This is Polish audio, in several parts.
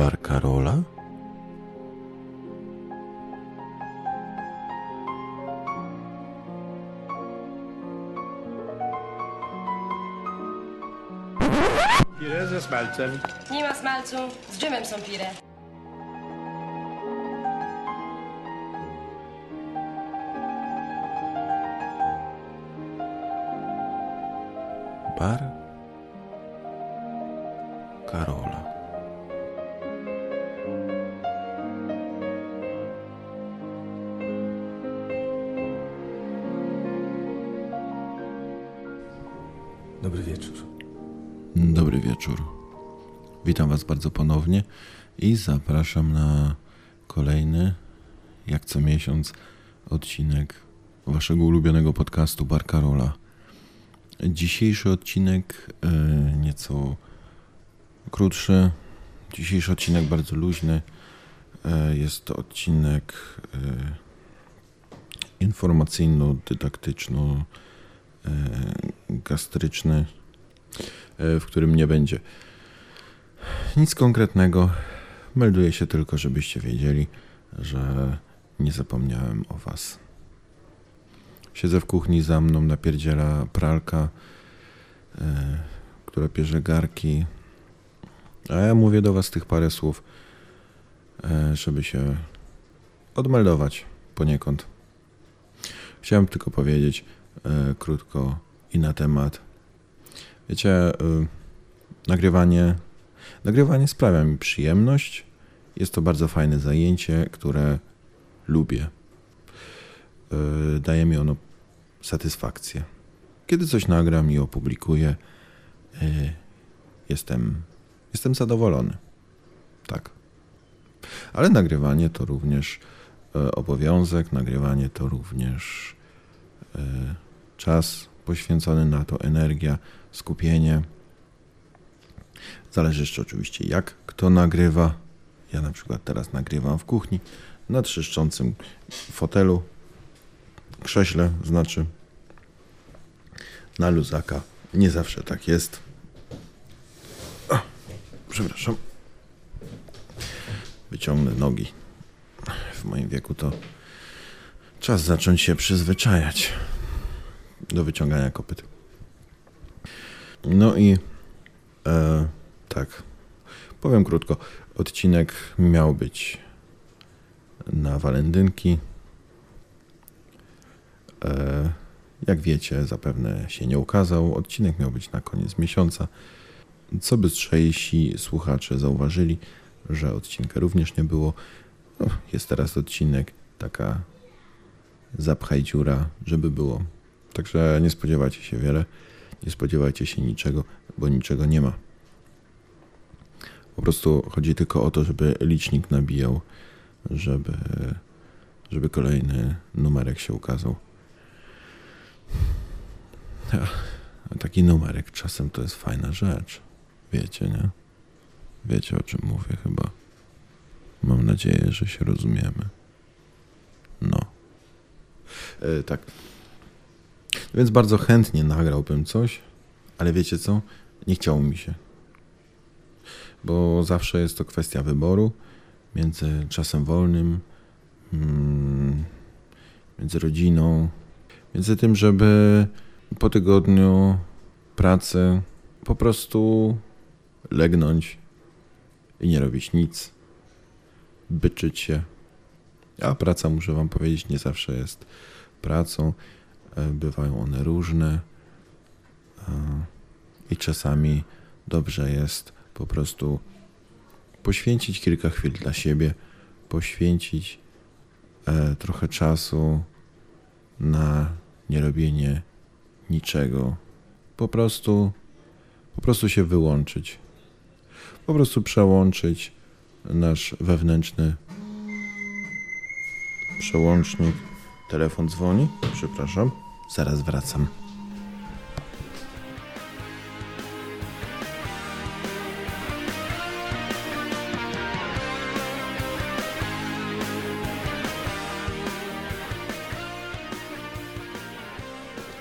Bar Karola? Pire ze smalcem. Nie ma smalcu, z dżemem są pire. Bar Dobry wieczór. Dobry wieczór. Witam Was bardzo ponownie i zapraszam na kolejny, jak co miesiąc, odcinek Waszego ulubionego podcastu Bar Karola. Dzisiejszy odcinek e, nieco krótszy. Dzisiejszy odcinek bardzo luźny. E, jest to odcinek e, informacyjno-dydaktyczno gastryczny, e, w którym nie będzie nic konkretnego. Melduję się tylko, żebyście wiedzieli, że nie zapomniałem o Was. Siedzę w kuchni za mną, napierdziela pralka, e, która pierze garki. A ja mówię do Was tych parę słów, e, żeby się odmeldować poniekąd. Chciałem tylko powiedzieć e, krótko i na temat. Wiecie, e, nagrywanie, nagrywanie sprawia mi przyjemność. Jest to bardzo fajne zajęcie, które lubię. E, daje mi ono satysfakcję. Kiedy coś nagram i opublikuję, e, jestem, jestem zadowolony. Tak. Ale nagrywanie to również e, obowiązek, nagrywanie to również e, czas poświęcony na to, energia, skupienie. Zależy jeszcze oczywiście jak kto nagrywa. Ja na przykład teraz nagrywam w kuchni na trzeszczącym fotelu, krześle, znaczy na luzaka. Nie zawsze tak jest. O, przepraszam. Wyciągnę nogi. W moim wieku to czas zacząć się przyzwyczajać do wyciągania kopyt. No i e, tak, powiem krótko. Odcinek miał być na walendynki. E, jak wiecie, zapewne się nie ukazał. Odcinek miał być na koniec miesiąca. Co bystrzejsi słuchacze zauważyli, że odcinka również nie było. No, jest teraz odcinek, taka zapchaj dziura, żeby było. Także nie spodziewajcie się wiele, nie spodziewajcie się niczego, bo niczego nie ma. Po prostu chodzi tylko o to, żeby licznik nabijał, żeby, żeby kolejny numerek się ukazał. A taki numerek czasem to jest fajna rzecz. Wiecie, nie? Wiecie o czym mówię chyba. Mam nadzieję, że się rozumiemy. No. E, tak. Więc bardzo chętnie nagrałbym coś, ale wiecie co? Nie chciało mi się. Bo zawsze jest to kwestia wyboru między czasem wolnym, mm, między rodziną, między tym, żeby po tygodniu pracy po prostu legnąć i nie robić nic, byczyć się. A praca, muszę Wam powiedzieć, nie zawsze jest pracą. E, Bywają one różne e, i czasami dobrze jest po prostu poświęcić kilka chwil dla siebie, poświęcić e, trochę czasu na nierobienie niczego. Po prostu, po prostu się wyłączyć. Po prostu przełączyć nasz wewnętrzny przełącznik. Telefon dzwoni. Przepraszam. Zaraz wracam.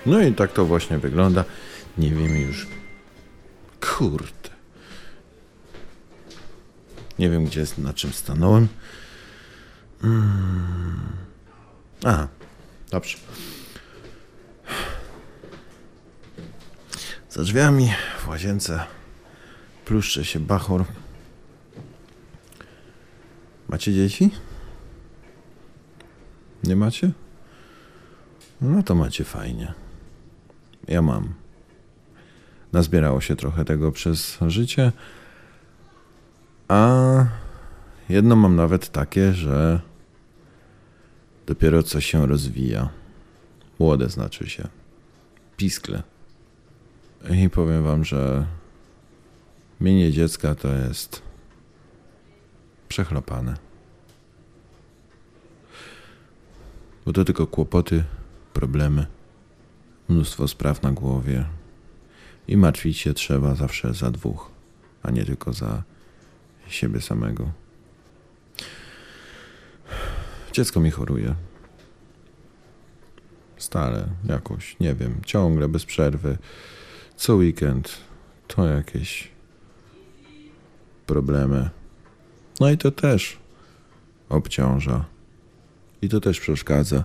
No i tak to właśnie wygląda. Nie wiem już. Kurde. Nie wiem, gdzie, na czym stanąłem. Mm. A, dobrze. Za drzwiami w łazience pluszcze się bachor. Macie dzieci? Nie macie? No to macie fajnie. Ja mam. Nazbierało się trochę tego przez życie. A jedno mam nawet takie, że dopiero co się rozwija. Młode znaczy się. Piskle. I powiem wam, że mienie dziecka to jest przechlapane. Bo to tylko kłopoty, problemy, mnóstwo spraw na głowie. I martwić się trzeba zawsze za dwóch, a nie tylko za siebie samego. Dziecko mi choruje. Stale, jakoś, nie wiem, ciągle, bez przerwy. Co weekend to jakieś problemy. No i to też obciąża. I to też przeszkadza.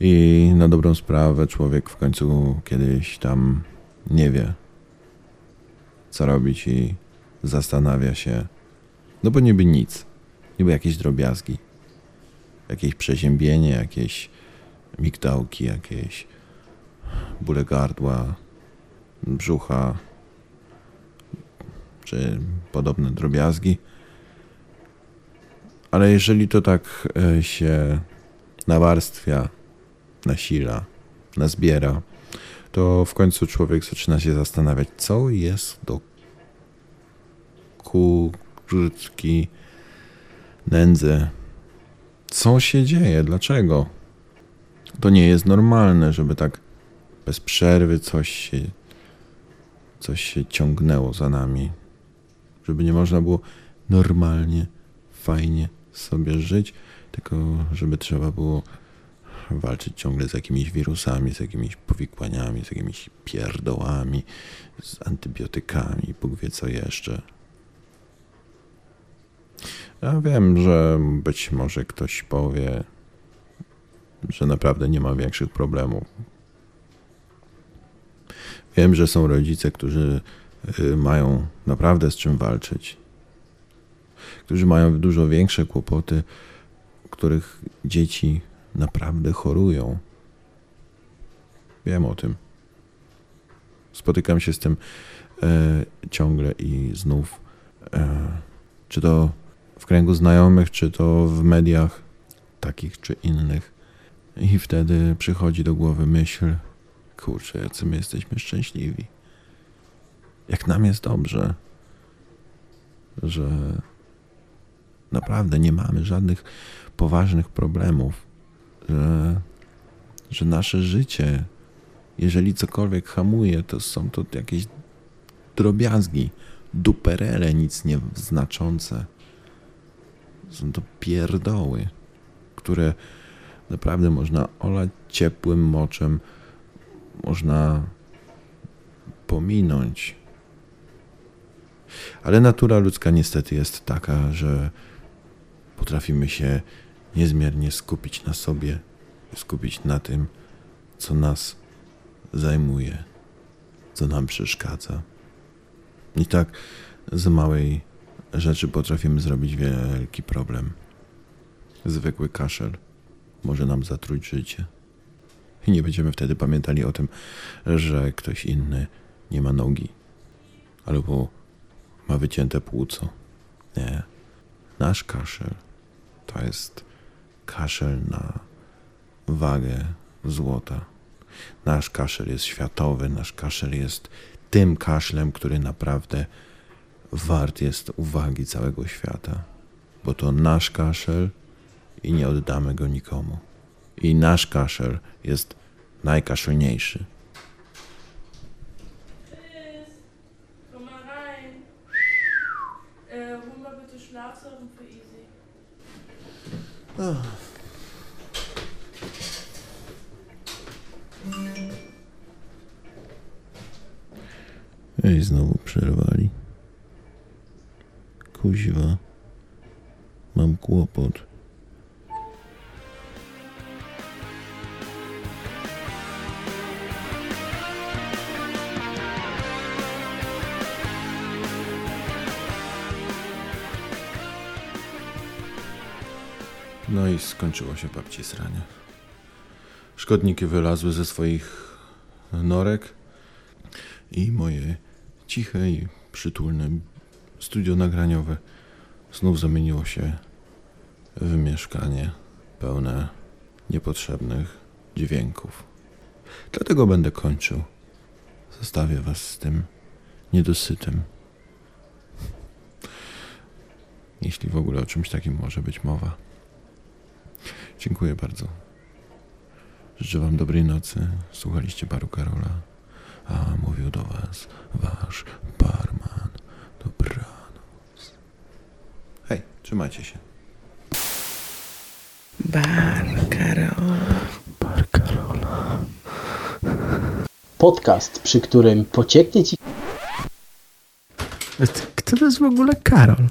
I na dobrą sprawę człowiek w końcu kiedyś tam nie wie, co robić i zastanawia się. No bo niby nic. Niby jakieś drobiazgi. Jakieś przeziębienie, jakieś migdałki, jakieś bóle gardła, brzucha, czy podobne drobiazgi. Ale jeżeli to tak e, się nawarstwia, nasila, nazbiera, to w końcu człowiek zaczyna się zastanawiać, co jest do kurtki, nędzy. Co się dzieje? Dlaczego? To nie jest normalne, żeby tak bez przerwy coś się, coś się ciągnęło za nami. Żeby nie można było normalnie, fajnie sobie żyć, tylko żeby trzeba było walczyć ciągle z jakimiś wirusami, z jakimiś powikłaniami, z jakimiś pierdołami, z antybiotykami, Bóg wie co jeszcze. Ja wiem, że być może ktoś powie, że naprawdę nie ma większych problemów. Wiem, że są rodzice, którzy y, mają naprawdę z czym walczyć, którzy mają dużo większe kłopoty, których dzieci naprawdę chorują. Wiem o tym. Spotykam się z tym e, ciągle i znów. E, czy to w kręgu znajomych, czy to w mediach takich czy innych. I wtedy przychodzi do głowy myśl, kurczę, jacy my jesteśmy szczęśliwi. Jak nam jest dobrze, że naprawdę nie mamy żadnych poważnych problemów, że, że nasze życie, jeżeli cokolwiek hamuje, to są to jakieś drobiazgi, duperele, nic nie znaczące. Są to pierdoły, które naprawdę można olać ciepłym moczem, można pominąć. Ale natura ludzka niestety jest taka, że potrafimy się niezmiernie skupić na sobie, skupić na tym, co nas zajmuje, co nam przeszkadza. I tak z małej rzeczy potrafimy zrobić wielki problem. Zwykły kaszel może nam zatruć życie. I nie będziemy wtedy pamiętali o tym, że ktoś inny nie ma nogi albo ma wycięte płuco. Nie. Nasz kaszel to jest kaszel na wagę złota. Nasz kaszel jest światowy, nasz kaszel jest tym kaszlem, który naprawdę wart jest uwagi całego świata, bo to nasz kaszel i nie oddamy go nikomu. I nasz kaszel jest für Easy. I znowu przerwali. Kuźwa. kłopot. No i skończyło się babci sranie. Szkodniki wylazły ze swoich norek i moje ciche i przytulne studio nagraniowe znów zamieniło się w mieszkanie pełne niepotrzebnych dźwięków. Dlatego będę kończył. Zostawię was z tym niedosytem. Jeśli w ogóle o czymś takim może być mowa. Dziękuję bardzo. Życzę Wam dobrej nocy. Słuchaliście baru Karola. A mówił do Was Wasz trzymajcie się. Bar Karola. Bar Karola. Podcast, przy którym pocieknie ci Kto to jest w ogóle Karol?